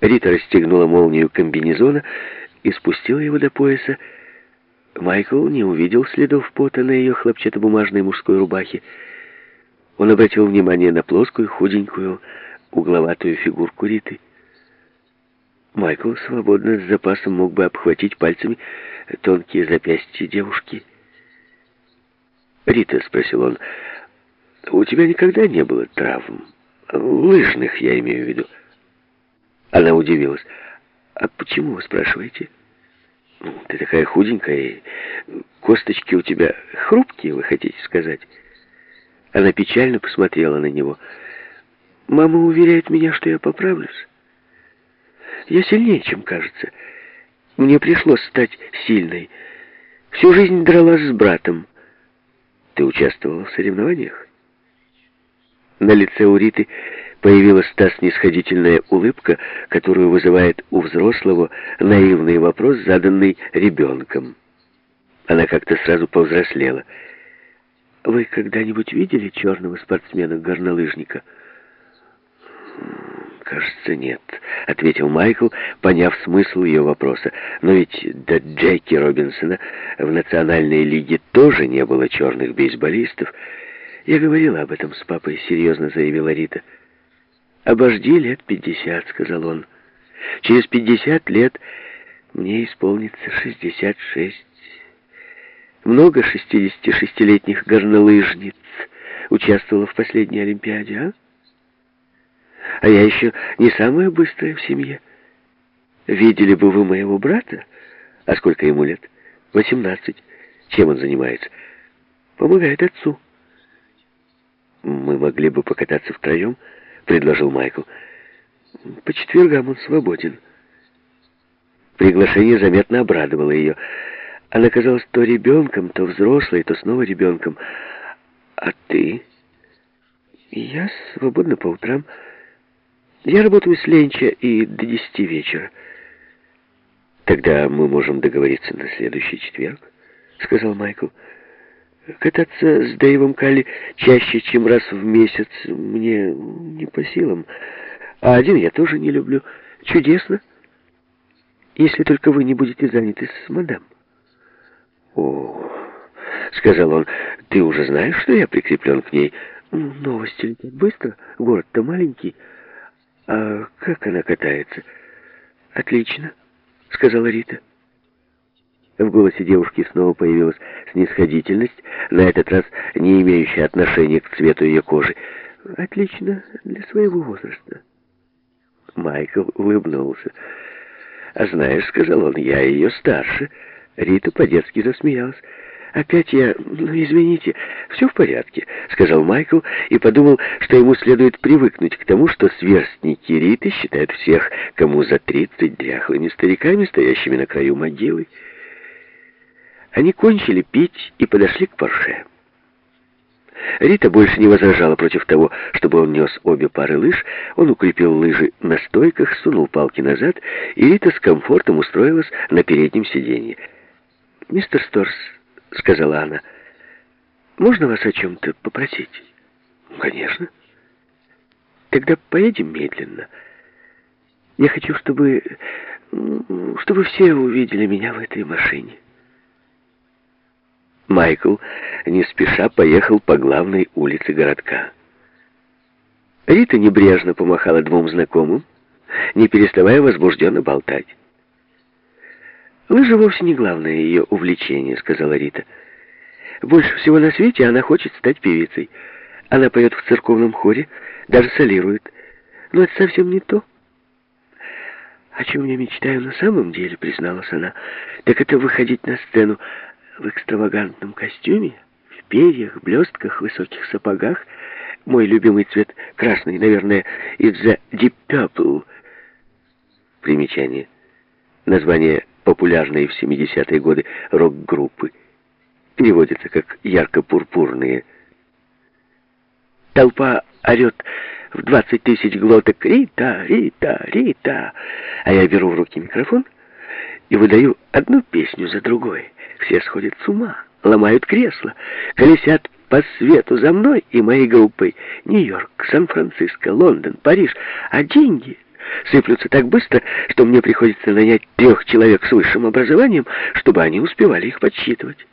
Рита расстегнула молнию комбинезона и спустила его до пояса. Майкл не увидел следов пота на ее хлопчатобумажной мужской рубахе. Он обратил внимание на плоскую, худенькую, угловатую фигурку Риты. Майкл свободно с запасом мог бы обхватить пальцами тонкие запястья девушки. «Рита», — спросил он, — «у тебя никогда не было травм? Лыжных, я имею в виду». Она удивилась. «А почему вы спрашиваете?» «Ну, «Ты такая худенькая, и косточки у тебя хрупкие, вы хотите сказать?» Она печально посмотрела на него. «Мама уверяет меня, что я поправлюсь. Я сильнее, чем кажется. Мне пришлось стать сильной. Всю жизнь дралась с братом. Ты участвовала в соревнованиях?» На лице у Риты появилась та снисходительная улыбка, которую вызывает у взрослого наивный вопрос, заданный ребенком. Она как-то сразу повзрослела. «Вы когда-нибудь видели черного спортсмена-горнолыжника?» «Кажется, нет», — ответил Майкл, поняв смысл ее вопроса. «Но ведь до Джеки Робинсона в Национальной лиге тоже не было черных бейсболистов». «Я говорила об этом с папой», — серьезно заявила Рита. «Обожди лет пятьдесят», — сказал он. «Через пятьдесят лет мне исполнится шестьдесят шесть. Много шестидесяти шестилетних горнолыжниц участвовало в последней Олимпиаде, а? А я еще не самая быстрая в семье. Видели бы вы моего брата? А сколько ему лет? Восемнадцать. Чем он занимается? Помогает отцу. Мы могли бы покататься втроем, — предложил Майкл. «По четвергам он свободен». Приглашение заметно обрадовало ее. Она казалась то ребенком, то взрослой, то снова ребенком. «А ты?» «Я свободна по утрам. Я работаю с ленча и до десяти вечера». «Тогда мы можем договориться на следующий четверг», — сказал Майкл. Кататься с Дэйвом Калли чаще, чем раз в месяц, мне не по силам. А один я тоже не люблю. Чудесно. Если только вы не будете заняты с мадам. О, сказал он, ты уже знаешь, что я прикреплен к ней? Новости летят быстро, город-то маленький. А как она катается? Отлично, сказала Рита. В голосе девушки снова появилась снисходительность, на этот раз не имеющая отношения к цвету ее кожи. «Отлично для своего возраста». Майкл улыбнулся. «А знаешь, — сказал он, — я ее старше». Рита по-детски засмеялась. «Опять я... Ну, извините, все в порядке», — сказал Майкл и подумал, что ему следует привыкнуть к тому, что сверстники Риты считают всех, кому за тридцать дряхлыми стариками, стоящими на краю могилы. Они кончили пить и подошли к Порше. Рита больше не возражала против того, чтобы он нес обе пары лыж. Он укрепил лыжи на стойках, сунул палки назад, и Рита с комфортом устроилась на переднем сиденье. «Мистер Сторс», — сказала она, — «можно вас о чем-то попросить?» «Конечно». «Тогда поедем медленно. Я хочу, чтобы... чтобы все увидели меня в этой машине». Майкл не спеша поехал по главной улице городка. Рита небрежно помахала двум знакомым, не переставая возбужденно болтать. «Лыжи вовсе не главное ее увлечение», — сказала Рита. «Больше всего на свете она хочет стать певицей. Она поет в церковном хоре, даже солирует. Но это совсем не то». «О чем я мечтаю на самом деле», — призналась она, — «так это выходить на сцену в экстравагантном костюме, в перьях, блестках, высоких сапогах. Мой любимый цвет красный, наверное, из-за Deep Purple. Примечание. Название популярной в 70-е годы рок-группы. Переводится как «ярко-пурпурные». Толпа орет в 20 тысяч глоток «Рита! Рита! Рита!» А я беру в руки микрофон и выдаю одну песню за другой. Все сходят с ума, ломают кресла, колесят по свету за мной и моей группой. Нью-Йорк, Сан-Франциско, Лондон, Париж. А деньги сыплются так быстро, что мне приходится нанять трех человек с высшим образованием, чтобы они успевали их подсчитывать.